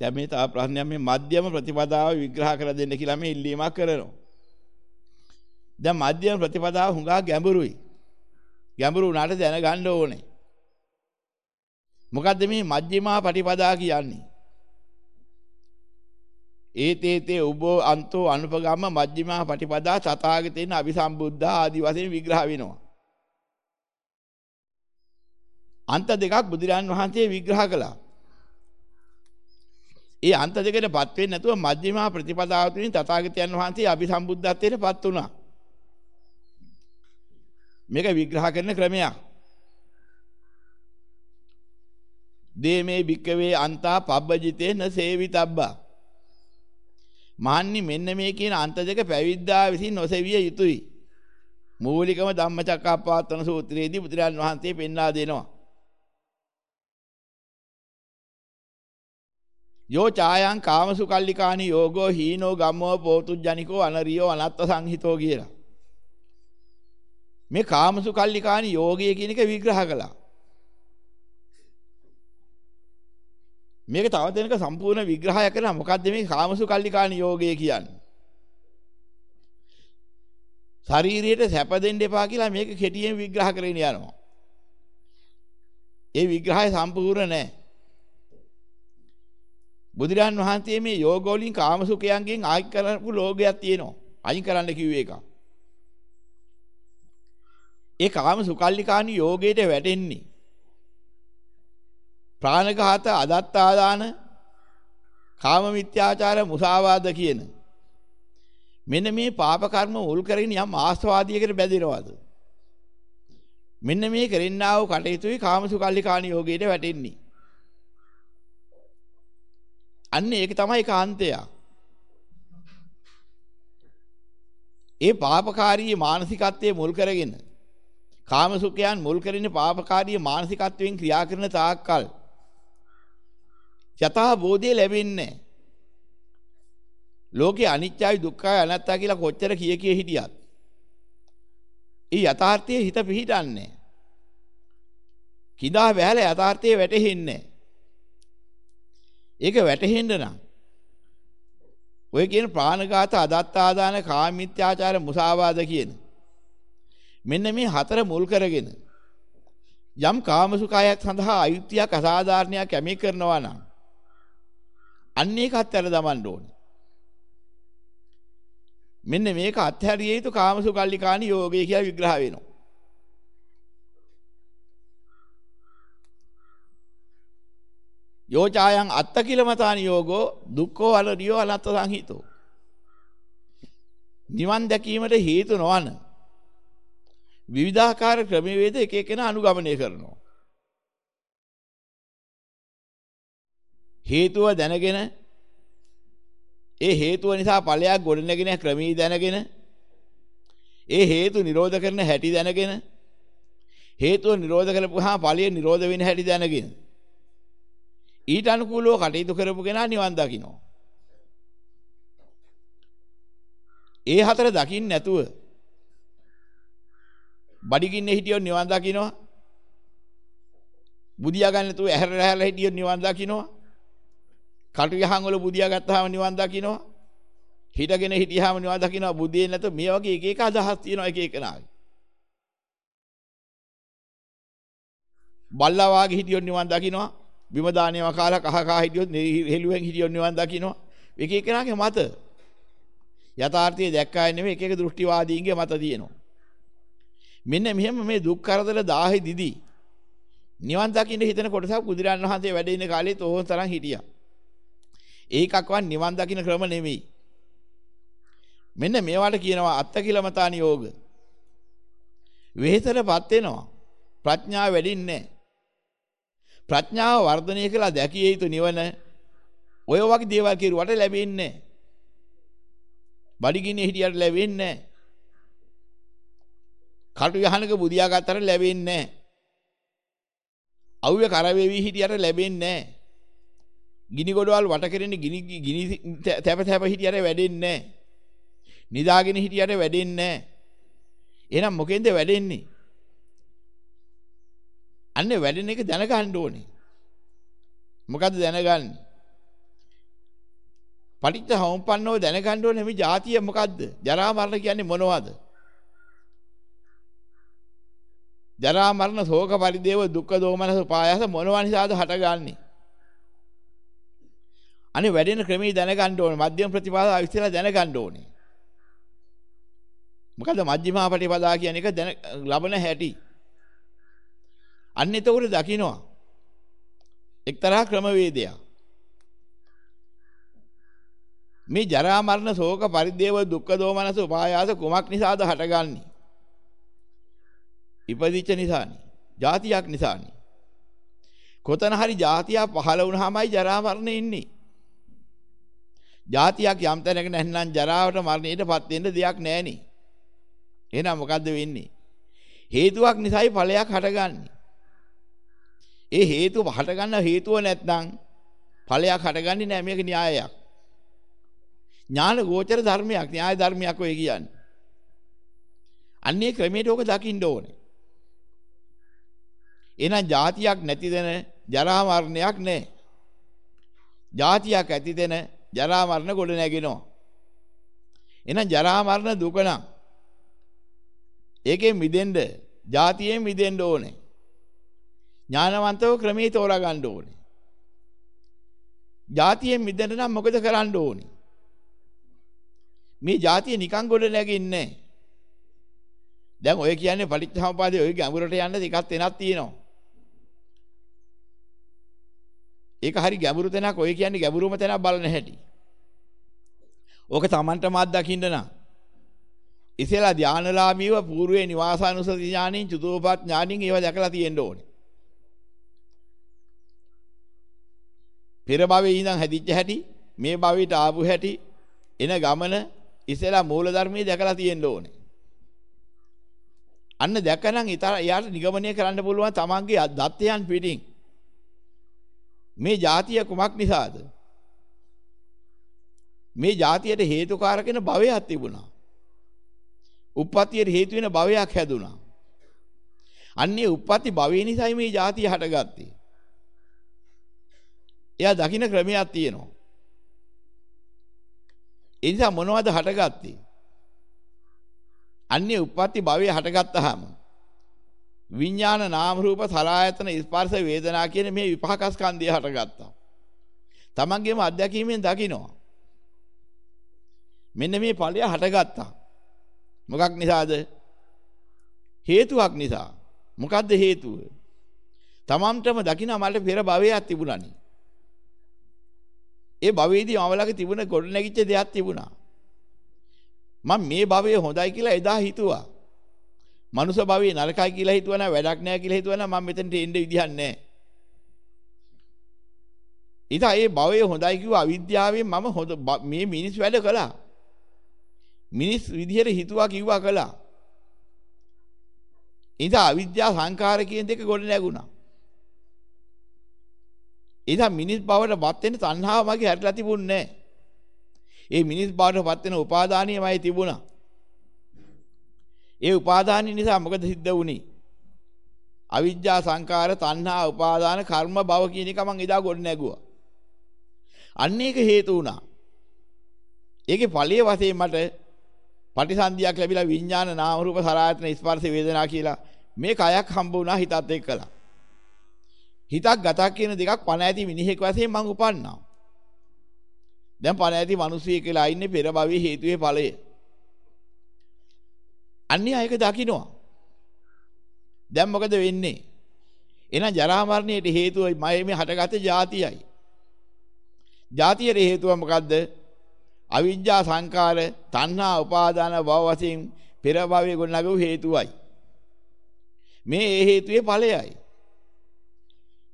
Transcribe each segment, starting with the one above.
දැන් මේ තව ප්‍රශ්නයක් මේ මධ්‍යම ප්‍රතිපදාව විග්‍රහ කර දෙන්න කියලා මේ ඉල්ලීමක් කරනවා. දැන් මධ්‍යම ප්‍රතිපදාව හුඟා ගැඹුරුයි. ගැඹුරු උනාට දැනගන්න ඕනේ. මොකද්ද මේ මජ්ක්‍ධිමා පටිපදා කියන්නේ? ඒතේතේ උබෝ අන්තෝ අනුපගම්ම මජ්ක්‍ධිමා පටිපදා තථාගතේන අபிසම්බුද්ධා ආදි වශයෙන් විග්‍රහ වෙනවා. අන්ත දෙකක් බුදුරන් වහන්සේ විග්‍රහ කළා. ඒ අන්ත දෙකටපත් වෙන්නේ නැතුව මජ්ක්‍ධිමා ප්‍රතිපදාව තුලින් තථාගතයන් වහන්සේ අபிසම්බුද්ධත්වයටපත් වුණා. මේක විග්‍රහ කරන ක්‍රමයක්. දේමේ භික්කවේ අන්තා පබ්බජිතේන සේවිතබ්බා. මහන්නි මෙන්න මේ කියන අන්ත දෙක පැවිද්දා විසින් නොසෙවිය යුතුයි. මූලිකම ධම්මචක්කප්පවත්තන සූත්‍රයේදී බුදුරජාන් වහන්සේ පෙන්වා දෙනවා. යෝ ඡායං කාමසුකල්ලිකානි යෝගෝ හීනෝ ගම්මෝ පෝතුජ්ජනිකෝ අනරියෝ අනත්ත සංහිතෝ කියලා. මේ කාමසුකල්ලිකානි යෝගය කියන එක විග්‍රහ කළා. මේක තව දෙනක සම්පූර්ණ විග්‍රහයක් කරලා මොකද්ද මේ කාමසුකල්ලිකානි යෝගය කියන්නේ? ශරීරයට සැප දෙන්න එපා කියලා මේක කෙටියෙන් විග්‍රහ කරගෙන යනවා. ඒ විග්‍රහය සම්පූර්ණ නැහැ. බුදුරන් වහන්සේ මේ යෝගෝලින් කාමසුඛයන්ගෙන් ආයි කරපු ලෝගයක් තියෙනවා. අයින් කරන්න කිව්වේ එක. ඒ කාමසුකල්ලිකානි යෝගයට වැටෙන්නේ. ප්‍රාණඝාත අදත්තාදාන කාම මිත්‍යාචාර මුසාවාද කියන මෙන්න මේ පාප කර්ම උල් කරගෙන යම් ආස්වාදියකට බැඳිනවද මෙන්න මේ කරන්නා වූ කටයුතුයි කාමසුකල්ලිකානි යෝගයට වැටෙන්නේ අන්න ඒක තමයි කාන්තය. ඒ පාපකාරී මානසිකත්වයේ මුල් කරගෙන කාමසුඛයන් මුල් කරගෙන පාපකාරී මානසිකත්වයෙන් ක්‍රියා කරන තාක්කල් යථා බෝධිය ලැබෙන්නේ ලෝකේ අනිත්‍යයි දුක්ඛයි අනාත්තයි කියලා කොච්චර කිය කිය හිටියත් ඒ යථාර්ථයේ හිත පිහිටන්නේ කිදා වැහැලා යථාර්ථයේ වැටෙන්නේ ඒක වැටහෙන්න නම් ඔය කියන ප්‍රාණඝාත අදත්තාදාන කාමීත්‍යාචාර මුසාවාද කියන මෙන්න මේ හතර මුල් කරගෙන යම් කාමසුඛායක් සඳහා අයුක්තියක් අසාධාරණයක් කැමී කරනවා නම් අන්න ඒක අත්හැර දමන්න ඕනේ. මෙන්න මේක අත්හැරිය යුතු කාමසුකල්ලිකානි යෝගය කියලා විග්‍රහ වෙනවා. යෝචායන් අත්ත කිලමතානි යෝගෝ දුක්ඛෝ අලරියෝ අනත්ත සංහිතෝ. නිවන් දැකීමට හේතු නොවන විවිධාකාර ක්‍රමවේද එක එකන අනුගමනය කරනවා. හේතුව දැනගෙන ඒ හේතුව නිසා ඵලයක් ගොඩනගෙන ක්‍රමී දැනගෙන ඒ හේතු නිරෝධ කරන හැටි දැනගෙන හේතුව නිරෝධ කරපුවාම ඵලය නිරෝධ වෙන හැටි දැනගෙන ඊට අනුකූලව කටයුතු කරපු කෙනා නිවන් දකිනවා. ඒ හතර දකින්න නැතුව බඩගින්නේ හිටියොත් නිවන් දකින්නවා. බුදියා ගන්න නැතුව ඇහැර රැහැලා හිටියොත් නිවන් දකින්නවා. කටු යහන් වල බුදියා ගත්තාම නිවන් දකින්නවා. හිටගෙන හිටියාම නිවන් දකින්නවා. බුදියේ නැතුව මේ වගේ එක එක අදහස් තියෙනවා එක එකනාගේ. බල්ලා වාගේ හිටියොත් නිවන් දකින්නවා. බිම දානේව කාලා කහ කහ හිටියොත් හෙළුවෙන් හිටියොත් නිවන් දකින්නවා. එක එකනාගේ මත. යථාර්ථය දැක්කාය නෙමෙයි එක එක දෘෂ්ටිවාදීන්ගේ මත තියෙනවා. මෙන්න මෙහෙම මේ දුක් කරදර 1000 දිදී නිවන් දකින්න හිතන කොටසක් බුදුරන් වහන්සේ වැඩ ඉන්න කාලේ තෝහොන් තරම් හිටියා. ඒකක්වත් නිවන් දකින්න ක්‍රම නෙමෙයි. මෙන්න මේවට කියනවා අත්ත කිලමතානි යෝග. වෙහෙසටපත් වෙනවා. ප්‍රඥාව වැඩින්නේ ප්‍රඥාව වර්ධනය කළා දැකිය යුතු නිවන ඔය වගේ දේවල් කෙරුවට ලැබෙන්නේ බඩගින්නේ හිටියට ලැබෙන්නේ කටු යහනක බුදියා ගත්තට ලැබෙන්නේ අවුවේ කරවේවි හිටියට ලැබෙන්නේ ගිනි ගොඩවල් වට කෙරෙන්නේ ගිනි ගිනි තැප තැප හිටියට වැඩෙන්නේ නිදාගෙන හිටියට වැඩෙන්නේ එහෙනම් මොකෙන්ද වැඩෙන්නේ? අන්න වැඩෙන එක දැනගන්න ඕනේ. මොකද්ද දැනගන්නේ? පටිච්ච සමුප්පන්නව දැනගන්න ඕනේ මේ જાතිය මොකද්ද? ජරා මරණ කියන්නේ මොනවද? ජරා මරණ ශෝක පරිදේව දුක්ඛ දෝමනස පායස මොනවා නිසාද හටගන්නේ? අනේ වැඩෙන ක්‍රමී දැනගන්න ඕනේ. මධ්‍යම ප්‍රතිපදාව ඉස්සෙල්ලා දැනගන්න ඕනේ. මොකද මජ්ක්‍ධිමා ප්‍රතිපදා කියන එක දැන ලබන හැටි. අන්න එතකොට දකිනවා එක්තරා ක්‍රමවේදයක් මේ ජරා මරණ ශෝක පරිදේව දුක්ඛ දෝමනස උපායාස කුමක් නිසාද හටගන්නේ? ඉපදිච්ච නිසානේ. જાතියක් නිසානේ. කොතන හරි જાතිය පහළ වුණාමයි ජරා මරණ ඉන්නේ. જાතියක් යම් තැනක නැත්නම් ජරාවට මරණයටපත් වෙන්න දෙයක් නැහෙනේ. එහෙනම් මොකද්ද වෙන්නේ? හේතුවක් නිසායි ඵලයක් හටගන්නේ. ඒ හේතුව හටගන්න හේතුව නැත්නම් ඵලයක් හටගන්නේ නැහැ මේක න්‍යායයක්. ඥාන ගෝචර ධර්මයක් න්‍යාය ධර්මයක් ඔය කියන්නේ. අන්නේ ක්‍රමයට ඕක දකින්න ඕනේ. එහෙනම් જાතියක් නැති දෙන ජරා මරණයක් නැහැ. જાතියක් ඇති දෙන ජරා මරණ ගොඩ නැගෙනවා. එහෙනම් ජරා මරණ දුක නම් ඒකෙන් මිදෙන්න જાතියෙන් මිදෙන්න ඕනේ. ඥානවන්තව ක්‍රමේ තෝරා ගන්න ඕනේ. ජාතියෙන් මිදෙන්න නම් මොකද කරන්න ඕනේ? මේ ජාතිය නිකන් ගොඩ නැගින්නේ නැහැ. දැන් ඔය කියන්නේ පටිච්චසමුපාදයේ ඔය ගැඹුරට යන්න දෙකක් වෙනක් තියෙනවා. ඒක හරි ගැඹුරු තැනක් ඔය කියන්නේ ගැඹුරුම තැනක් බලන හැටි. ඕක Tamanටම අත්දකින්න නම් ඉතලා ධානලාමීව పూర్වේ නිවාසානුසති ඥානෙන් චතුපපත් ඥානෙන් ඒව දැකලා තියෙන්න ඕනේ. පෙර භවයේ ඉඳන් හැදිච්ච හැටි මේ භවයට ආපු හැටි එන ගමන ඉස්සෙලා මූල ධර්මයේ දැකලා තියෙන්න ඕනේ. අන්න දැකනම් ඊට නිගමනය කරන්න පුළුවන් තමන්ගේ දත්තයන් පිටින්. මේ જાතිය කුමක් නිසාද? මේ જાතියට හේතුකාරකන භවයක් තිබුණා. උප්පත්තියට හේතු වෙන භවයක් හැදුනා. අන්නේ උප්පත්ති භවය නිසායි මේ જાතිය හටගත්තේ. එයා දකින්න ක්‍රමයක් තියෙනවා. ඒ නිසා මොනවද හටගත්තේ? අන්නේ උප්පත්ති භවය හටගත්තාම විඥාන නාම රූප සලආයතන ස්පර්ශ වේදනා කියන මේ විපාක ස්කන්ධය හටගත්තා. තමන්ගේම අත්දැකීමෙන් දකිනවා. මෙන්න මේ ඵලය හටගත්තා. මොකක් නිසාද? හේතුවක් නිසා. මොකද්ද හේතුව? තමන්ටම දකින්න මට පෙර භවයක් තිබුණානේ. ඒ භවයේදී මම ළඟ තිබුණ ගොඩ නැගිච්ච දෙයක් තිබුණා. මම මේ භවය හොඳයි කියලා එදා හිතුවා. මනුෂ්‍ය භවයේ නරකයි කියලා හිතුවනම් වැඩක් නැහැ කියලා හිතුවනම් මම මෙතනට එන්න විදිහක් නැහැ. ඉතින් ඒ භවය හොඳයි කිව්ව අවිද්‍යාවෙන් මම හොඳ මේ මිනිස් වැඩ කළා. මිනිස් විදිහට හිතුවා කිව්වා කළා. ඉතින් අවිද්‍යා සංකාර කියන දෙක ගොඩ නැගුණා. ඉතින් මිනිස් බවට පත් වෙන තණ්හාව මගේ හැරිලා තිබුණේ නැහැ. ඒ මිනිස් බවට පත් වෙන උපාදානියමයි තිබුණා. ඒ උපාදානිය නිසා මොකද සිද්ධ වුනේ? අවිජ්ජා සංකාර තණ්හා උපාදාන කර්ම භව කියන එක මං එදා ගොඩ නැගුවා. අන්න ඒක හේතු වුණා. ඒකේ ඵලයේ වශයෙන් මට පටිසන්ධියක් ලැබිලා විඥාන නාම රූප සලආයතන ස්පර්ශ වේදනා කියලා මේ කයක් හම්බ වුණා හිතත් එක්කලා. හිතක් ගතක් කියන දෙකක් පණ ඇති මිනිහෙක් වශයෙන් මං උපන්නා. දැන් පණ ඇති මිනිසියෙක් කියලා ඉන්නේ පෙර භවයේ හේතුවේ ඵලය. අන්නේ අයක දකින්නවා. දැන් මොකද වෙන්නේ? එහෙනම් ජරා මරණයට හේතුව මම මේ හටගත්ත જાතියයි. જાතියේ හේතුව මොකද්ද? අවිජ්ජා සංකාර, තණ්හා, උපාදාන භව වශයෙන් පෙර භවයේ ගොඩනගපු හේතුවයි. මේ ඒ හේතුවේ ඵලයයි.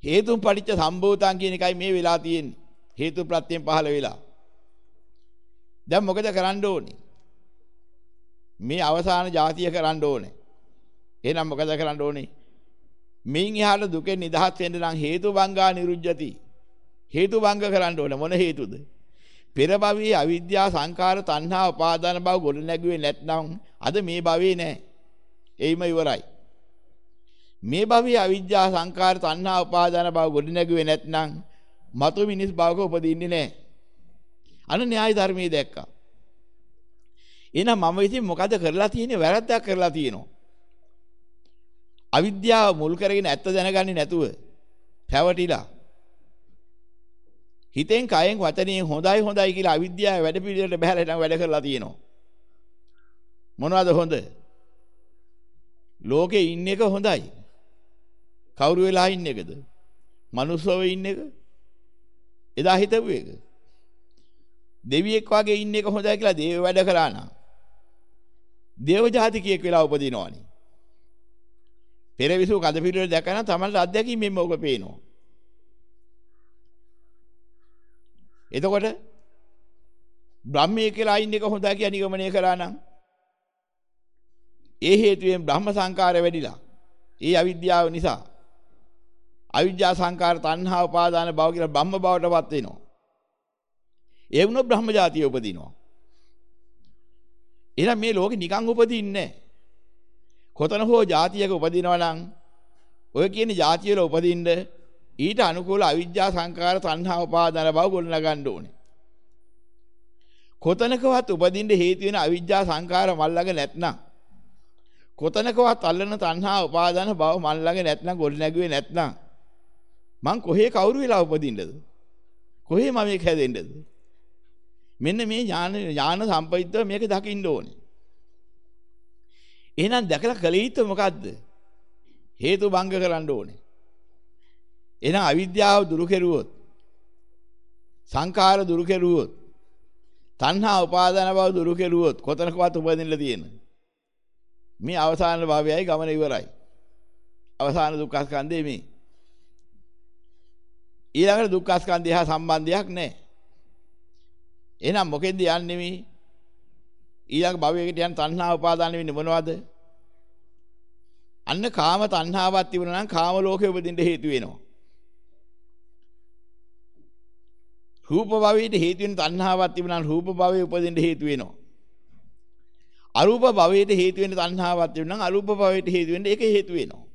හේතුන් පටිච්ච සම්භූතං කියන එකයි මේ වෙලා තියෙන්නේ. හේතු ප්‍රත්‍යයෙන් පහළ වෙලා. දැන් මොකද කරන්න ඕනේ? මේ අවසාන જાතිය කරන්න ඕනේ. එහෙනම් මොකද කරන්න ඕනේ? මින් එහාට දුකෙන් නිදහස් වෙන්න නම් හේතු බංගා නිරුජ්ජති. හේතු බංග කරන්න ඕනේ මොන හේතුද? පෙර භවයේ අවිද්‍යාව සංකාර තණ්හා උපාදාන භව ගොඩ නැගුවේ නැත්නම් අද මේ භවයේ නැහැ. එයිම ඉවරයි. මේ භවයේ අවිද්‍යාව සංකාර තණ්හා උපාදාන භව ගොඩ නැගුවේ නැත්නම් මතු මිනිස් භවක උපදින්නේ නැහැ. අන න්‍යාය ධර්මයේ දැක්කා. එහෙනම් මම ඉතින් මොකද කරලා තියෙන්නේ වැරද්දක් කරලා තියෙනවා. අවිද්‍යාව මුල් කරගෙන ඇත්ත දැනගන්නේ නැතුව පැවටිලා හිතෙන් කයෙන් වචනයෙන් හොඳයි හොඳයි කියලා අවිද්‍යාව වැඩ පිළිවෙලට බහැලා වැඩ කරලා තියෙනවා. මොනවද හොඳ? ලෝකේ ඉන්න එක හොඳයි. කවුරු වෙලා ඉන්න එකද? මනුස්සව ඉන්න එක? එදා හිතපු එක. දෙවියෙක් වගේ ඉන්න එක හොඳයි කියලා දේව වැඩ කරා නා. දේව ජාතිකයෙක් වෙලා උපදිනවනේ. පෙරවිසු කඳ පිළිවෙල දැකන තමයි අත්දැකීමෙන් ඔබ පේනවා. එතකොට බ්‍රහ්මයේ කියලා අයින් එක හොඳයි කියලා නිගමනය කරා නම් ඒ හේතුවෙන් බ්‍රහ්ම සංකාරය වැඩිලා ඒ අවිද්‍යාව නිසා අවිද්‍යා සංකාර තණ්හා උපාදාන භව කියලා බ්‍රහ්ම භවටපත් වෙනවා. ඒ වුණොත් බ්‍රහ්ම ජාතිය උපදිනවා. එහෙනම් මේ ලෝකෙ නිකන් උපදින්නේ කොතන හෝ ජාතියක උපදිනවා නම් ඔය කියන ජාතිය වල උපදින්න ඊට අනුකූල අවිජ්ජා සංකාර තණ්හා උපාදාන බව ගොඩනගන්න ඕනේ. කොතනකවත් උපදින්න හේතු වෙන අවිජ්ජා සංකාර මල්ලඟ නැත්නම් කොතනකවත් අල්ලන තණ්හා උපාදාන බව මල්ලඟ නැත්නම් ගොඩනැගුවේ නැත්නම් මං කොහේ කවුරු වෙලා උපදින්නද? කොහේ මම මේක හැදෙන්නද? මෙන්න මේ ඥාන ඥාන සම්පවිද්දව මේක දකින්න ඕනේ. එහෙනම් දැකලා කල යුත්තේ මොකද්ද? හේතු භංග කරන්න ඕනේ. එහෙනම් අවිද්‍යාව දුරු කෙරුවොත් සංඛාර දුරු කෙරුවොත් තණ්හා උපාදාන බව දුරු කෙරුවොත් කොතනකවත් උපදින්න තියෙන මේ අවසාන භවයයි ගමන ඉවරයි අවසාන දුක්ඛ ස්කන්ධේ මේ ඊළඟට දුක්ඛ ස්කන්ධය හා සම්බන්ධයක් නැහැ එහෙනම් මොකෙන්ද යන්නේ මේ ඊළඟ භවයකට යන තණ්හා උපාදාන වෙන්නේ මොනවද අන්න කාම තණ්හාවක් තිබුණා නම් කාම ලෝකෙ උපදින්න හේතු වෙනවා රූප භවයට හේතු වෙන තණ්හාවක් තිබුණා නම් රූප භවයේ උපදින්න හේතු වෙනවා. අරූප භවයට හේතු වෙන තණ්හාවක් තිබුණා නම් අරූප භවයට හේතු වෙන්න ඒක හේතු වෙනවා.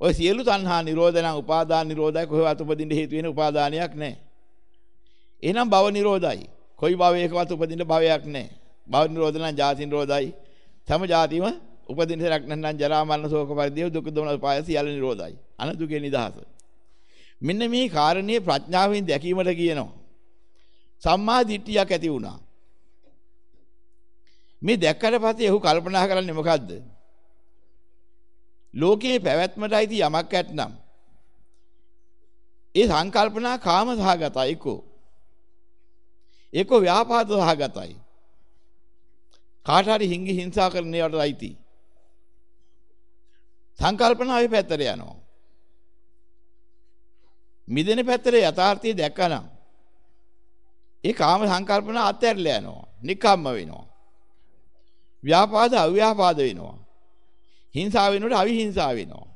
ඔය සියලු තණ්හා නිරෝධ නම් උපාදාන නිරෝධයි කොහෙවත් උපදින්න හේතු වෙන උපාදානයක් නැහැ. එහෙනම් භව නිරෝධයි. කොයි භවයකවත් උපදින්න භවයක් නැහැ. භව නිරෝධ නම් ජාති නිරෝධයි. තම ජාතිම උපදින්න සරක් නැත්නම් ජරා මරණ ශෝක පරිදේව දුක් දොමන පාය සියල්ල නිරෝධයි. අනදුකේ නිදහස. මෙන්න මේ කාරණේ ප්‍රඥාවෙන් දැකීමට කියනවා. සම්මා දිට්ඨියක් ඇති වුණා. මේ දැක්කට පස්සේ ඔහු කල්පනා කරන්නේ මොකද්ද? ලෝකයේ පැවැත්මට අයිති යමක් ඇත්නම් ඒ සංකල්පනා කාම සහගතයි එක්කෝ. එක්කෝ ව්‍යාපාද සහගතයි. කාට හරි හිංගි හිංසා කරන ඒවාට අයිති. සංකල්පනාවේ පැත්තට යනවා. මිදෙන පැත්තේ යථාර්ථය දැක්කනම් ඒ කාම සංකල්පන අත්හැරලා යනවා. නිකම්ම වෙනවා. ව්‍යාපාද අව්‍යාපාද වෙනවා. හිංසාව වෙනකොට අවිහිංසාව වෙනවා.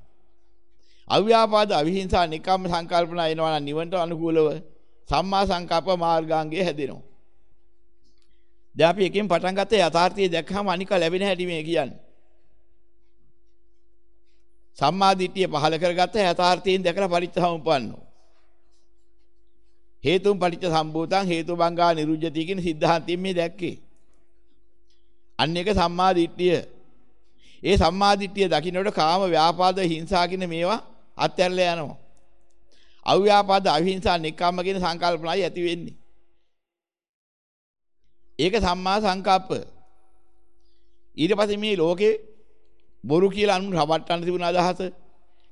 අව්‍යාපාද අවිහිංසා නිකම්ම සංකල්පන එනවා නම් නිවනට අනුකූලව සම්මා සංකප්ප මාර්ගාංගය හැදෙනවා. දැන් අපි එකෙන් පටන් ගත්ත යථාර්ථය දැක්කම අනික ලැබෙන හැටි මේ කියන්නේ. සම්මා දිට්ඨිය පහල කරගත්ත යථාර්ථයෙන් දැකලා පරිච්ඡසමුප්පන්නෝ. හේතුන් පටිච්ච සම්භූතං හේතු බංගා නිරුජ්‍යති කියන සිද්ධාන්තයෙන් මේ දැක්කේ. අන්න එක සම්මා දිට්ඨිය. ඒ සම්මා දිට්ඨිය දකින්නකොට කාම ව්‍යාපාද හිංසා කියන මේවා අත්හැරලා යනවා. අව්‍යාපාද අවිහිංසා නික්කම්ම කියන සංකල්පනයි ඇති වෙන්නේ. ඒක සම්මා සංකප්ප. ඊට පස්සේ මේ ලෝකේ බොරු කියලා අනුන් රවට්ටන්න තිබුණ අදහස,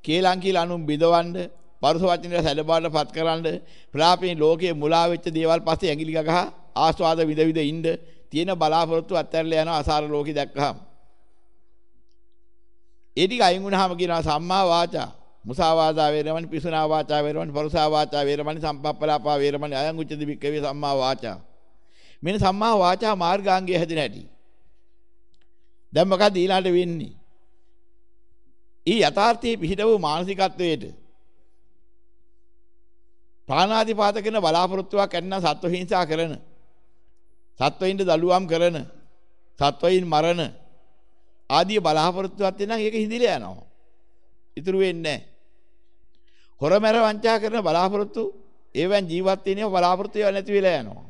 කේලම් කියලා අනුන් බිදවන්න, පරුස වචනයට සැලබාට පත් කරන්න ප්‍රාපේ ලෝකයේ මුලා වෙච්ච දේවල් පස්සේ ඇඟිලි ගහ ආස්වාද විඳ විඳ ඉන්න තියෙන බලාපොරොත්තු අත්හැරලා යනවා අසාර ලෝකෙ දැක්කහම ඒ ටික අයින් වුණාම කියනවා සම්මා වාචා. මුසාවාදා වේරමණි පිසුනා වාචා වේරමණි පරුසා වාචා වේරමණි සම්පප්පලාපා වේරමණි අයං උච්චති බික්කවේ සම්මා වාචා. මෙන්න සම්මා වාචා මාර්ගාංගය හැදෙන හැටි. දැන් මොකද ඊළඟට වෙන්නේ? ඊ යථාර්ථයේ පිහිට වූ මානසිකත්වයේට ප්‍රාණාතිපාත කරන බලාපොරොත්තුවක් ඇන්න සත්ව හිංසා කරන සත්වයින්ට දළුවම් කරන සත්වයින් මරණ ආදී බලාපොරොත්තුවක් තියෙනම් ඒක හිඳිලා යනවා. ඉතුරු වෙන්නේ නැහැ. හොරමැර වංචා කරන බලාපොරොත්තු ඒවෙන් ජීවත් වෙන්නේ බලාපොරොත්තු වෙලා නැති වෙලා යනවා.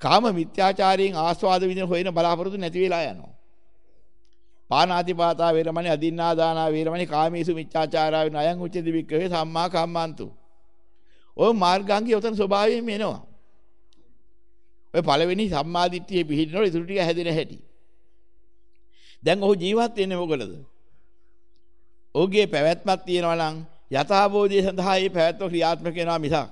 කාම මිත්‍යාචාරයෙන් ආස්වාද විඳින හොයන බලාපොරොත්තු නැති වෙලා යනවා. පානාතිපාතා වේරමණී අදින්නා දානා වේරමණී කාමීසු මිච්ඡාචාරා වෙන අයං උච්චති වික්කවේ සම්මා කම්මන්තු. ඔය මාර්ගාංගය උතන ස්වභාවයෙන්ම එනවා. ඔය පළවෙනි සම්මාදිට්ඨියේ පිහිටිනකොට ඉතුරු ටික හැදෙන හැටි. දැන් ඔහු ජීවත් වෙන්නේ මොකටද? ඔහුගේ පැවැත්මක් තියෙනවා නම් යථාබෝධය සඳහා මේ පැවැත්ම ක්‍රියාත්මක වෙනවා මිසක්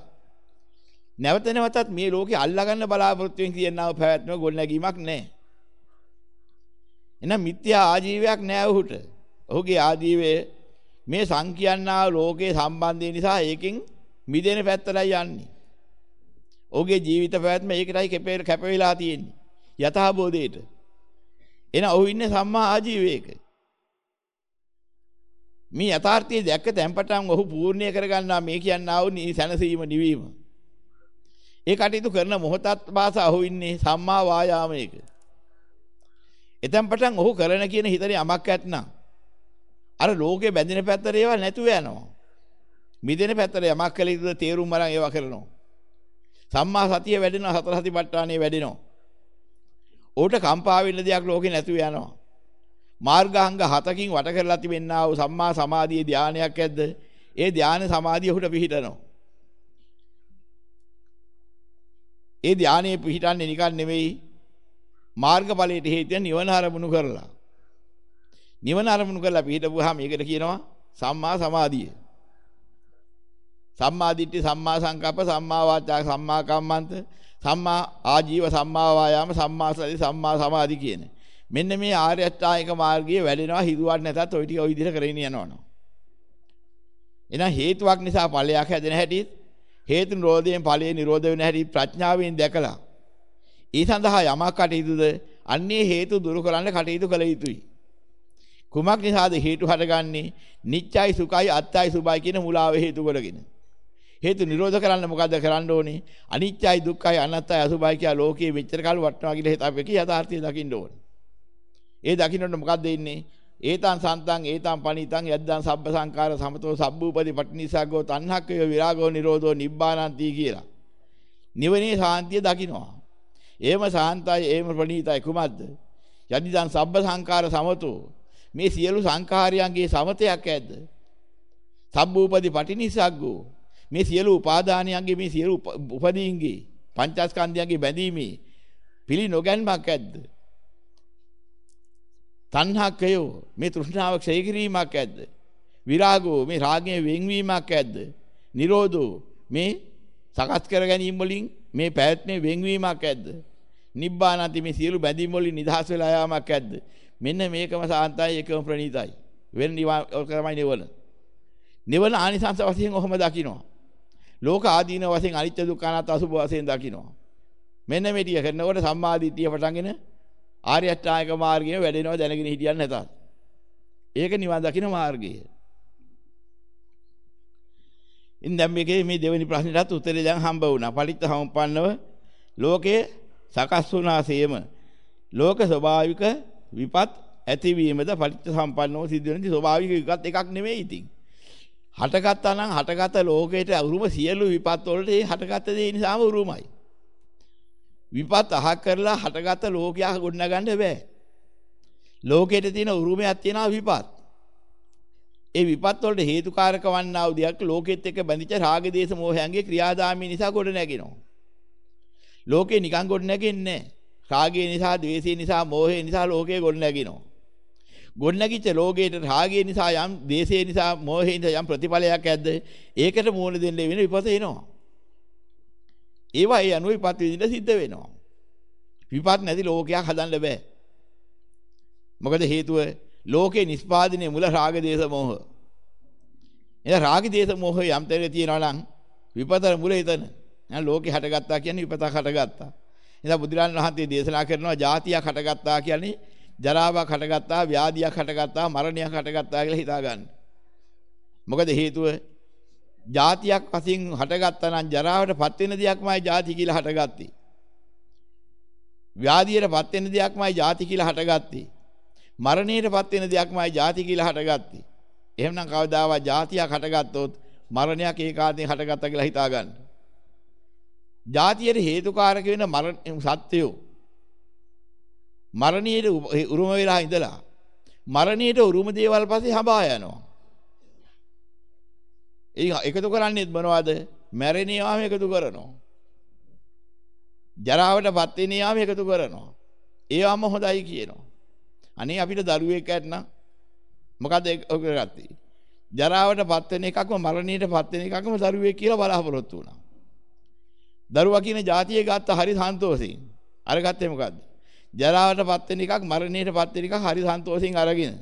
නැවත නැවතත් මේ ලෝකේ අල්ලගන්න බලාපොරොත්තු වෙන කියනවා පැවැත්ම ගොඩනැගීමක් නැහැ. එහෙනම් මිත්‍යා ආජීවයක් නැහැ ඔහුට. ඔහුගේ ආජීවය මේ සංකියන්නා ලෝකේ සම්බන්ධය නිසා ඒකෙන් මිදෙන පැත්තටයි යන්නේ. ඔහුගේ ජීවිත පැවැත්ම ඒකටයි කැපේ කැප වෙලා තියෙන්නේ. යථාබෝධයට. එහෙනම් ඔහු ඉන්නේ සම්මා ආජීවයක. මේ යථාර්ථයේ දැක්ක තැන්පටන් ඔහු පූර්ණ්‍ය කරගන්නා මේ කියන්නා වූ සැනසීම නිවීම. ඒ කටයුතු කරන මොහොතත් වාස ඔහු ඉන්නේ සම්මා වායාමයක. එතෙන් පටන් ඔහු කරන කියන හිතේ යමක් ඇත්නම් අර ලෝකේ බැඳෙන පැත්තට ඒවා නැතුව යනවා. මිදෙන පැත්තට යමක් කළ යුතුද තේරුම් අරන් ඒවා කරනවා. සම්මා සතිය වැඩෙනවා සතර සතිපට්ඨානෙ වැඩෙනවා. ඕට කම්පා වෙන්න දෙයක් ලෝකේ නැතුව යනවා. මාර්ගාංග හතකින් වට කරලා තිබෙනා වූ සම්මා සමාධියේ ධානයක් ඇද්ද? ඒ ධාන සමාධිය උහුට පිහිටනවා. ඒ ධානයේ පිහිටන්නේ නිකන් නෙවෙයි මාර්ගඵලයට හේතුව නිවන අරමුණු කරලා. නිවන අරමුණු කරලා පිහිටපුවාම මේකට කියනවා සම්මා සමාධිය. සම්මා දිට්ඨි සම්මා සංකප්ප සම්මා වාචා සම්මා කම්මන්ත සම්මා ආජීව සම්මා වායාම සම්මා සති සම්මා සමාධි කියන්නේ. මෙන්න මේ ආර්ය අෂ්ටාංගික මාර්ගයේ වැඩෙනවා හිතුවක් නැතත් ওই ටික ওই විදිහට කරගෙන යනවනවා. එහෙනම් හේතුවක් නිසා ඵලයක් හැදෙන හැටි හේතු නිරෝධයෙන් ඵලයේ නිරෝධ වෙන හැටි ප්‍රඥාවෙන් දැකලා ඒ සඳහා යමක් කටයුතුද අන්නේ හේතු දුරු කරන්න කටයුතු කළ යුතුයි. කුමක් නිසාද හේතු හටගන්නේ? නිච්චයි සුඛයි අත්තයි සුභයි කියන මුලාව හේතු කොටගෙන. හේතු නිරෝධ කරන්න මොකද්ද කරන්න ඕනේ? අනිච්චයි දුක්ඛයි අනත්තයි අසුභයි කියලා ලෝකයේ මෙච්චර කාල වටනවා කියලා හිතාපෙක යථාර්ථය දකින්න ඕනේ. ඒ දකින්නට මොකද්ද ඉන්නේ? ඒතං සන්තං ඒතං පණිතං යද්දං සබ්බ සංකාර සමතෝ සබ්බූපදී පටිනිසග්ගෝ තණ්හක්කය විරාගෝ නිරෝධෝ නිබ්බානන්ති කියලා. නිවනේ සාන්තිය දකින්නවා. ඒම සාන්තයි ඒම ප්‍රණීතයි කුමක්ද? යදිදං සබ්බ සංකාර සමතෝ මේ සියලු සංකාරයන්ගේ සමතයක් ඇද්ද? සබ්බූපදී පටිනිසග්ගෝ මේ සියලු උපාදානයන්ගේ මේ සියලු උපදීන්ගේ පංචස්කන්ධයන්ගේ බැඳීමේ පිළි නොගැන්මක් ඇද්ද? තණ්හාකයෝ මේ තෘෂ්ණාව ක්ෂය කිරීමක් ඇද්ද? විරාගෝ මේ රාගයේ වෙන්වීමක් ඇද්ද? නිරෝධෝ මේ සකස් කර ගැනීම වලින් මේ පැවැත්මේ වෙන්වීමක් ඇද්ද? නිබ්බානති මේ සියලු බැඳීම් වලින් නිදහස් වෙලා යාමක් ඇද්ද? මෙන්න මේකම සාන්තයි එකම ප්‍රණීතයි. වෙන නිවන නිවන. නිවන ආනිසංස වශයෙන් ඔහොම දකින්නවා. ලෝක ආදීන වශයෙන් අනිත්‍ය දුක්ඛ අනාත්ම අසුභ වශයෙන් දකින්නවා. මෙන්න මේ ටික කරනකොට සම්මාදිට්ඨිය පටන්ගෙන ආර්ය අෂ්ටාංගික මාර්ගයේ වැඩෙනවා දැනගෙන හිටියන් නැතත්. ඒක නිවන් දකින්න මාර්ගය. ඉන් දැන් මේකේ මේ දෙවෙනි ප්‍රශ්නෙටත් උත්තරේ දැන් හම්බ වුණා. පරිත්ත සම්පන්නව ලෝකයේ සකස් වුණාseම ලෝක ස්වභාවික විපත් ඇතිවීමද පරිත්ත සම්පන්නව සිද්ධ වෙන ස්වභාවික විපත් එකක් නෙමෙයි ඉතින්. හටගත්තා නම් හටගත ලෝකයට උරුම සියලු විපත් වලට ඒ හටගත දේ නිසාම උරුමයි. විපත් අහක් කරලා හටගත ලෝකයක් ගොඩනගන්න බෑ. ලෝකෙට තියෙන උරුමයක් තියෙනවා විපත්. ඒ විපත් වලට හේතුකාරක වන්නා වූ දෙයක් ලෝකෙත් එක්ක බැඳිච්ච රාග දේශ මොහයන්ගේ ක්‍රියාදාමී නිසා ගොඩ නැගෙනවා. ලෝකේ නිකන් ගොඩ නැගෙන්නේ රාගය නිසා, ද්වේෂය නිසා, මෝහය නිසා ලෝකේ ගොඩ නැගෙනවා. ගොඩ නැගිච්ච ලෝකේට රාගය නිසා යම්, ද්වේෂය නිසා, මෝහය නිසා යම් ප්‍රතිඵලයක් ඇද්ද? ඒකට මූල දෙන්න වෙන විපත එනවා. ඒවා ඒ අනුව විපත් විඳින්න සිද්ධ වෙනවා. විපත් නැති ලෝකයක් හදන්න බෑ. මොකද හේතුව ලෝකේ නිස්පාදනයේ මුල රාග දේශ මොහ. එන රාග දේශ මොහ යම් තැනක තියෙනවා නම් විපතර මුල එතන. නෑ ලෝකේ හටගත්තා කියන්නේ විපතක් හටගත්තා. එදා බුදුරජාණන් වහන්සේ දේශනා කරනවා ජාතියක් හටගත්තා කියන්නේ ජරාවක් හටගත්තා ව්‍යාධියක් හටගත්තා මරණයක් හටගත්තා කියලා හිතා ගන්න. මොකද හේතුව? જાතියක් වශයෙන් හටගත්තා නම් ජරාවටපත් වෙන දෙයක්මයි જાති කියලා හටගත්තේ. ව්‍යාධියටපත් වෙන දෙයක්මයි જાති කියලා හටගත්තේ. මරණයටපත් වෙන දෙයක්මයි જાති කියලා හටගත්තේ. එහෙමනම් කවදාවත් જાතියක් හටගත්තොත් මරණයක් ඒකාදීන් හටගත්තා කියලා හිතා ගන්න. જાතියට හේතුකාරක වෙන මරණ සත්‍යෝ මරණයට උරුම වෙලා ඉඳලා මරණයට උරුම දේවල් පස්සේ හඹා යනවා. ඒ එකතු කරන්නේත් මොනවද? මැරෙන යාම එකතු කරනවා. ජරාවට පත් වෙන යාම එකතු කරනවා. ඒවම හොඳයි කියනවා. අනේ අපිට දරුවෙක් ඇත්නම් මොකද ඔක කරගත්තේ? ජරාවට පත් වෙන එකක්ම මරණයට පත් වෙන එකක්ම දරුවෙක් කියලා බලාපොරොත්තු වුණා. දරුවා කියන જાතිය ගත්ත හරි සන්තෝෂයෙන්. අර ගත්තේ මොකද්ද? ජරාවට පත් වෙන එකක් මරණයට පත් වෙන එකක් හරි සන්තෝෂයෙන් අරගෙන.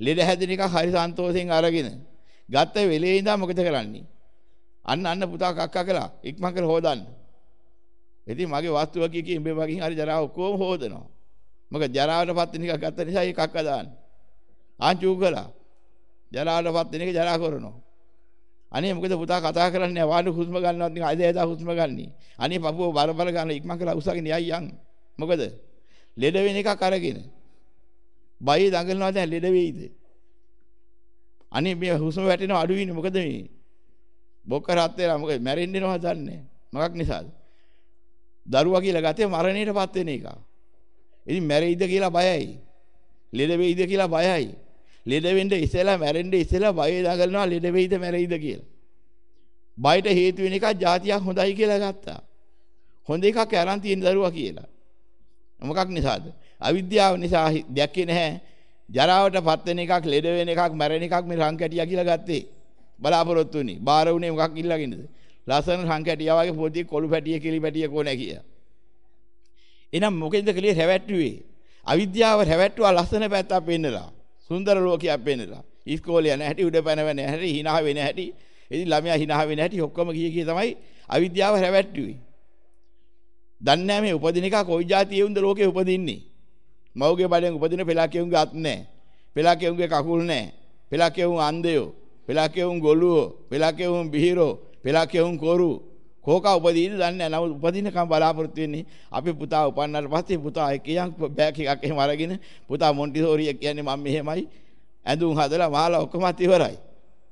ලෙඩ හැදෙන එකක් හරි සන්තෝෂයෙන් අරගෙන. ගත්ත වෙලේ ඉඳන් මොකද කරන්නේ? අන්න අන්න පුතා කක්කා කළා. ඉක්මන් කර හොදන්න. ඉතින් මගේ වස්තුව කිය කී ඉඹේ වගේ හරි ජරාව ඔක්කොම හොදනවා. මොකද ජරාවට පත් වෙන එකක් ගත්ත නිසා ඒ කක්කා දාන්න. ආංචු කළා. ජරාවට පත් වෙන එක ජරා කරනවා. අනේ මොකද පුතා කතා කරන්නේ වාඩි හුස්ම ගන්නවත් නිකන් අද එදා හුස්ම ගන්නී. අනේ පපුව බර බර ගන්න ඉක්මන් කරලා උසගෙන යයි යන්. මොකද ලෙඩ වෙන එකක් අරගෙන. බයි දඟලනවා දැන් ලෙඩ වෙයිද? අනේ මේ හුස්ම වැටෙනව අඩු වෙන්නේ මොකද මේ? බොක්ක රත් වෙලා මොකද මැරෙන්න එනවා දන්නේ. මොකක් නිසාද? දරුවා කියලා ගතේ මරණයටපත් වෙන එක. ඉතින් මැරෙයිද කියලා බයයි. ලෙඩ වෙයිද කියලා බයයි. ලෙඩ වෙන්න ඉස්සෙල්ලා මැරෙන්න ඉස්සෙල්ලා බය දඟලනවා ලෙඩ වෙයිද මැරෙයිද කියලා. බයට හේතු වෙන එකක් જાතියක් හොඳයි කියලා ගත්තා. හොඳ එකක් අරන් තියෙන දරුවා කියලා. මොකක් නිසාද? අවිද්‍යාව නිසා දැක්කේ නැහැ. ජරාවට පත් වෙන එකක්, ලෙඩ වෙන එකක්, මැරෙන එකක් මේ රංකැටියා කියලා ගත්තේ. බලාපොරොත්තු වෙන්නේ. බාර උනේ මොකක් ඉල්ලගෙනද? ලස්සන රංකැටියා වගේ පොඩි කොළු පැටිය කිලි පැටිය කොනේ කියා. එහෙනම් මොකෙන්ද කලිය රැවැට්ටුවේ? අවිද්‍යාව රැවැට්ටුවා ලස්සන පැත්තක් පෙන්නලා. සුන්දර ලෝකයක් පෙන්නලා. ඉස්කෝලේ යන හැටි උඩ පැනවෙන හැටි hina වෙන හැටි ඉතින් ළමයා hina වෙන හැටි ඔක්කොම කී කී තමයි අවිද්‍යාව රැවැට්ටුවේ. දන්නේ නැහැ මේ උපදින එක කොයි જાතියේ උන්ද ලෝකේ උපදින්නේ. මව්ගේ බඩෙන් උපදින පෙලාකියුන්ගේ අත් නැහැ. පෙලාකියුන්ගේ කකුල් නැහැ. පෙලාකියුන් අන්ධයෝ. පෙලාකියුන් ගොළුවෝ. පෙලාකියුන් බිහිරෝ. පෙලාකියුන් කොරු. කෝකා උපදීන දන්නේ නැහැ. නමුත් උපදිනකම් බලාපොරොත්තු වෙන්නේ අපි පුතා උපන්නාට පස්සේ පුතා එකයන් බෑග් එකක් එහෙම අරගෙන පුතා මොන්ටිසෝරි කියන්නේ මම මෙහෙමයි ඇඳුම් හදලා මහලා ඔක්කොමත් ඉවරයි.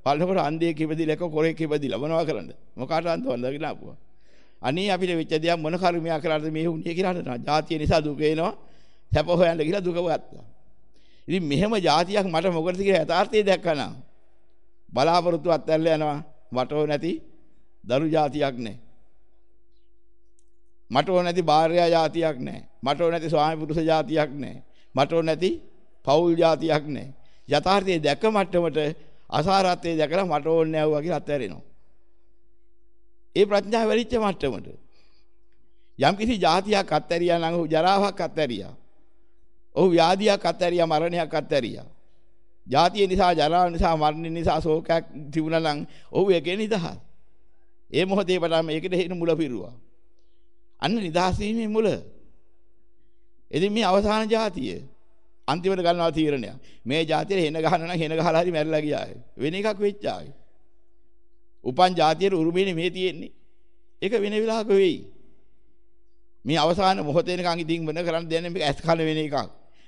පල්ලකොට අන්ධයෙක් ඉපදිලා එක කොරෙක් ඉපදිලා මොනවා කරන්නද? මොකාට අන්තවන්ද කියලා අපුවා. අනේ අපිට වෙච්ච දේක් මොන කර්මයක් කරලාද මේ වුනේ කියලා හඳනවා. ජාතිය නිසා දුක එනවා. සැප හොයන්න කියලා දුක වත්තා. ඉතින් මෙහෙම જાතියක් මට මොකටද කියලා යථාර්ථය දැක්කනා. බලාපොරොත්තු අත්හැරලා යනවා. මට ඕ නැති දරු જાතියක් නැහැ. මට ඕ නැති භාර්යා જાතියක් නැහැ. මට ඕ නැති ස්වාමි පුරුෂ જાතියක් නැහැ. මට ඕ නැති පවුල් જાතියක් නැහැ. යථාර්ථයේ දැක මට්ටමට අසාරත්වයේ දැකලා මට ඕනේ නැහැ වගේ අත්හැරෙනවා. ඒ ප්‍රඥාව වැඩිච්ච මට්ටමට. යම්කිසි જાතියක් අත්හැරියා නම් ඔහු ජරාවක් අත්හැරියා. ඔහු ව්‍යාධියක් අත්හැරියා මරණයක් අත්හැරියා. ජාතිය නිසා ජරාව නිසා මරණ නිසා ශෝකයක් තිබුණා නම් ඔහු ඒකේ නිදහස්. ඒ මොහොතේ පටන් මේකේ හේන මුල පිරුවා. අන්න නිදහස් වීමේ මුල. ඉතින් මේ අවසාන ජාතිය අන්තිමට ගන්නවා තීරණයක්. මේ ජාතියේ හේන ගහනවා නම් හේන ගහලා හරි මැරිලා ගියායි. වෙන එකක් වෙච්චායි. උපන් જાතියේ උරුමේනේ මේ තියෙන්නේ. ඒක වෙන වෙලාවක වෙයි. මේ අවසාන මොහොතේනකන් ඉතින් වෙන කරන්න දෙන්නේ මේක ඇස් කන වෙන එකක්.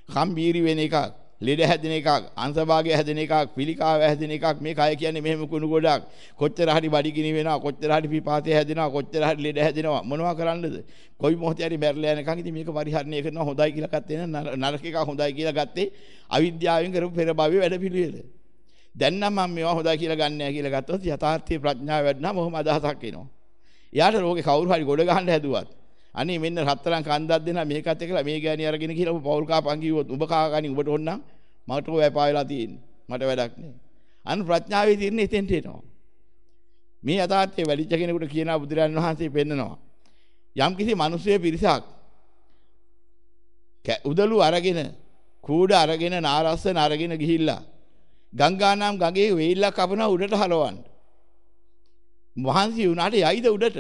කම්බීරි වෙන එකක්. ලෙඩ හැදෙන එකක්, අංශභාගය හැදෙන එකක්, පිළිකාව හැදෙන එකක් මේ කය කියන්නේ මෙහෙම කුණු ගොඩක්. කොච්චර හරි බඩගිනි වෙනවා, කොච්චර හරි පිපාතේ හැදෙනවා, කොච්චර හරි ලෙඩ හැදෙනවා. මොනවා කරන්නද? කොයි මොහොතේ හරි මැරලා යනකන් ඉතින් මේක පරිහරණය කරනවා හොඳයි කියලා ගත්තේ නරක එක හොඳයි කියලා ගත්තේ අවිද්‍යාවෙන් කරපු පෙර භවයේ වැඩ පිළිවෙල. දැන් නම් මම මේවා හොඳයි කියලා ගන්න නැහැ කියලා ගත්තොත් යථාර්ථයේ ප්‍රඥාව වැඩිනම් මොහොම අදහසක් එනවා. එයාට රෝගේ කවුරු හරි ගොඩ ගහන්න හැදුවත් අනේ මෙන්න රත්තරන් කන්දක් දෙනා මේකත් එක්කලා මේ ගෑණි අරගෙන කියලා ඔබ පෞල් කාපන් කිව්වොත් ඔබ කා ගනි ඔබට ඕන නම් මට ඔය එපා වෙලා තියෙන්නේ. මට වැඩක් නෑ. අන්න ප්‍රඥාවේ තියෙන එතෙන්ට එනවා. මේ යථාර්ථයේ වැඩිච්ච කෙනෙකුට කියනවා බුදුරජාණන් වහන්සේ පෙන්නනවා. යම් කිසි මිනිස්සෙ පිරිසක් උදළු අරගෙන කූඩ අරගෙන නාරස්සන අරගෙන ගිහිල්ලා ගංගානම් ගඟේ වේල්ලක් කපනවා උඩට හලවන්න. වහන්සි උනාට යයිද උඩට?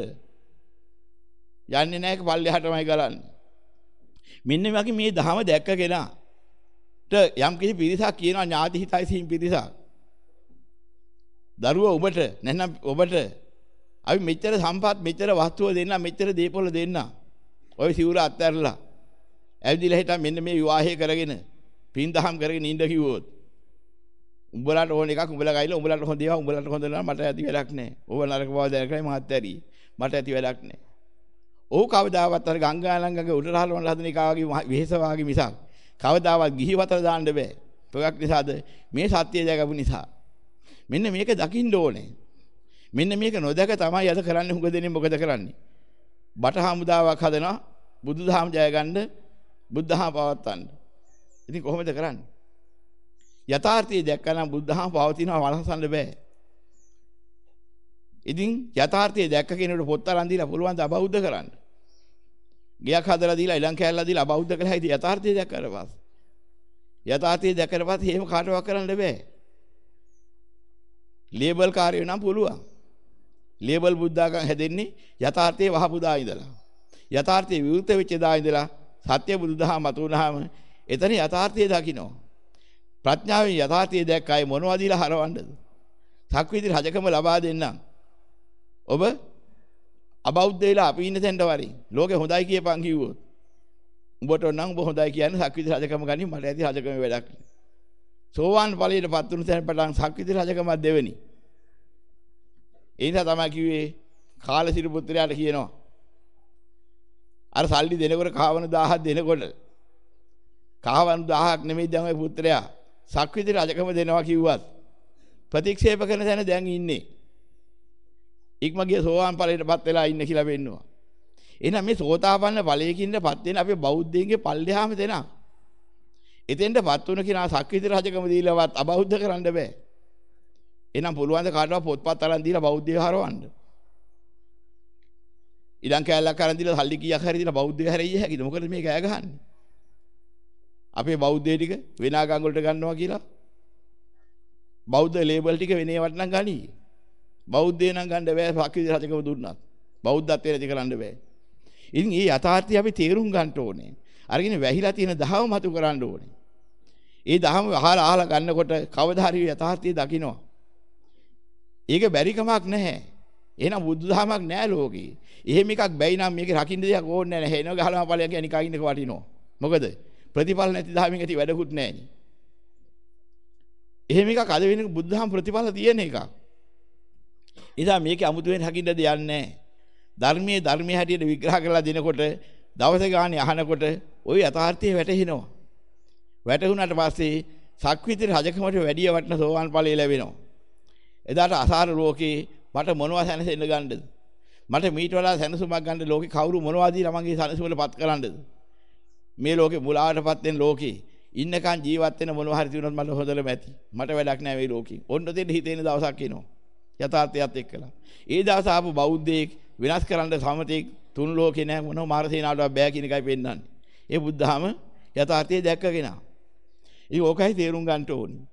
යන්නේ නැහැ පල්ලෙහාටමයි ගලන්නේ. මෙන්න වගේ මේ ධහම දැක්ක කෙනා යම් කිසි පිරිසක් කියනවා ඥාති හිතයි සීම් පිරිසක්. දරුවා ඔබට නැත්නම් ඔබට අපි මෙච්චර සම්පත් මෙච්චර වස්තුව දෙන්න මෙච්චර දීපොළ දෙන්න. ඔය සිවුර අත්හැරලා ඇවිදිලා හිටා මෙන්න මේ විවාහය කරගෙන පින් දහම් කරගෙන ඉඳ කිව්වොත් උඹලට ඕන එකක් උඹලා ගයිලා උඹලට හොඳ ඒවා උඹලට හොඳ නෑ මට ඇති වැඩක් නෑ. ඕව නරක බව දැනගයි මහත් ඇරි. මට ඇති වැඩක් නෑ. ඔහු කවදාවත් අර ගංගා ළඟගේ උඩට හලවන හදන එකා වගේ වෙහෙස වාගේ මිසක් කවදාවත් ගිහි වතර දාන්න බෑ. මොකක් නිසාද? මේ සත්‍යය දැකපු නිසා. මෙන්න මේක දකින්න ඕනේ. මෙන්න මේක නොදක තමයි අද කරන්නේ හුඟ දෙනේ මොකද කරන්නේ? බට හමුදාවක් හදනවා බුදුදහම ජය ගන්න බුද්ධහම පවත්වන්න. ඉතින් කොහොමද කරන්නේ? යථාර්ථය දැක්කනම් බුද්ධහම පවතිනවා වළසන්න බෑ. ඉතින් යථාර්ථය දැක්ක කෙනෙකුට පොත් අරන් දීලා පුළුවන් ද අබෞද්ධ කරන්න. ගයක් හදලා දීලා ඊළඟ කෑල්ලලා දීලා අබෞද්ධ කළා ඉතින් යථාර්ථය දැක්කට පස්සේ. යථාර්ථය දැක්කට පස්සේ එහෙම කාටවත් කරන්න බෑ. ලේබල් කාර්යය නම් පුළුවන්. ලේබල් බුද්ධාගම් හැදෙන්නේ යථාර්ථයේ වහපු දා ඉඳලා. යථාර්ථයේ විවෘත වෙච්ච දා ඉඳලා සත්‍ය බුදුදහම මතු වුණාම එතන යථාර්ථය දකින්න. ප්‍රඥාවෙන් යථාර්ථය දැක්කයි මොනවද දීලා හරවන්නද? සක්විති රජකම ලබා දෙන්නම්. ඔබ අබෞද්ධ වෙලා අපි ඉන්න තැනට වරින්. ලෝකේ හොඳයි කියපන් කිව්වොත්. උඹට නම් උඹ හොඳයි කියන්නේ සක්විති රජකම ගනි මට ඇති රජකම වැඩක්. සෝවාන් ඵලයට පත් වුණු තැන පටන් සක්විති රජකම දෙවෙනි. ඒ නිසා තමයි කිව්වේ කාලසිරි පුත්‍රයාට කියනවා. අර සල්ලි දෙනකොට කාවණු 1000ක් දෙනකොට කාවණු 1000ක් නෙමෙයි දැන් ওই පුත්‍රයා සක්විති රජකම දෙනවා කිව්වත් ප්‍රතික්ෂේප කරන තැන දැන් ඉන්නේ. ඉක්මගිය සෝවාන් ඵලයටපත් වෙලා ඉන්න කියලා පෙන්නවා. එහෙනම් මේ සෝතාපන්න ඵලයකින්පත් වෙන අපේ බෞද්ධයන්ගේ පල්ලෙහාම දෙනා. එතෙන්ටපත් වුණ කෙනා සක්විති රජකම දීලවත් අබෞද්ධ කරන්න බෑ. එහෙනම් පුළුවන් ද කාටවත් පොත්පත් අරන් දීලා බෞද්ධය හරවන්න. ඉලං කෑල්ලක් අරන් දීලා සල්ලි කීයක් හරි දීලා බෞද්ධය හැරෙයි හැකිද? මොකද මේ කෑ ගහන්නේ? අපේ බෞද්ධය ටික වෙනාගම් වලට ගන්නවා කියලා බෞද්ධ ලේබල් ටික වෙනේ වටනම් ගනි. බෞද්ධය නම් ගන්න බෑ සක්විති රජකම දුන්නත්. බෞද්ධත්වයට ඇති කරන්න බෑ. ඉතින් මේ යථාර්ථය අපි තේරුම් ගන්න ඕනේ. අරගෙන වැහිලා තියෙන දහම මතු කරන්න ඕනේ. ඒ දහම අහලා අහලා ගන්නකොට කවදා හරි යථාර්ථය දකින්නවා. ඒක බැරි කමක් නැහැ. එහෙනම් බුදුදහමක් නැහැ ලෝකේ. එහෙම එකක් බැයි නම් මේක රකින්න දෙයක් ඕනේ නැහැ. එනවා ගහලම ඵලයක් කියන්නේ නිකන් ඉන්නක වටිනවා. මොකද ප්‍රතිඵල නැති දහමින් ඇති වැඩකුත් නැහැ නේ. එහෙම එකක් අද වෙන බුදුදහම ප්‍රතිඵල තියෙන එකක්. ඉතින් මේකේ අමුතුවෙන් හකින්න දෙයක් නැහැ. ධර්මයේ ධර්මයේ හැටියට විග්‍රහ කරලා දෙනකොට දවස ගානේ අහනකොට ওই යථාර්ථය වැටහෙනවා. වැටහුණාට පස්සේ සක්විති රජකමට වැඩිය වටන සෝවාන් ඵලය ලැබෙනවා. එදාට අසාර ලෝකේ මට මොනවා සැනසෙන්න ගන්නද? මට මීට වඩා සැනසුමක් ගන්න ලෝකේ කවුරු මොනවා දීලා මගේ සැනසුමලපත් කරන්නද? මේ ලෝකේ මුලාවටපත් වෙන ලෝකේ ඉන්නකන් ජීවත් වෙන මොනවා හරි තියුණොත් මට හොඳලම ඇති. මට වැඩක් නැහැ මේ ලෝකේ. ඔන්න දෙන්න හිතෙන දවසක් එනවා. යථාර්ථයත් එක්කලා. ඒ දවස ආපු බෞද්ධයෙක් විනාශ කරන්න සමතෙක් තුන් ලෝකේ නැහැ මොනව මාරසේනාවටවත් බෑ කියන එකයි පෙන්වන්නේ. ඒ බුද්ධහම යථාර්ථය දැක්කගෙන. ඉතින් ඕකයි තේරුම් ගන්න ඕනේ.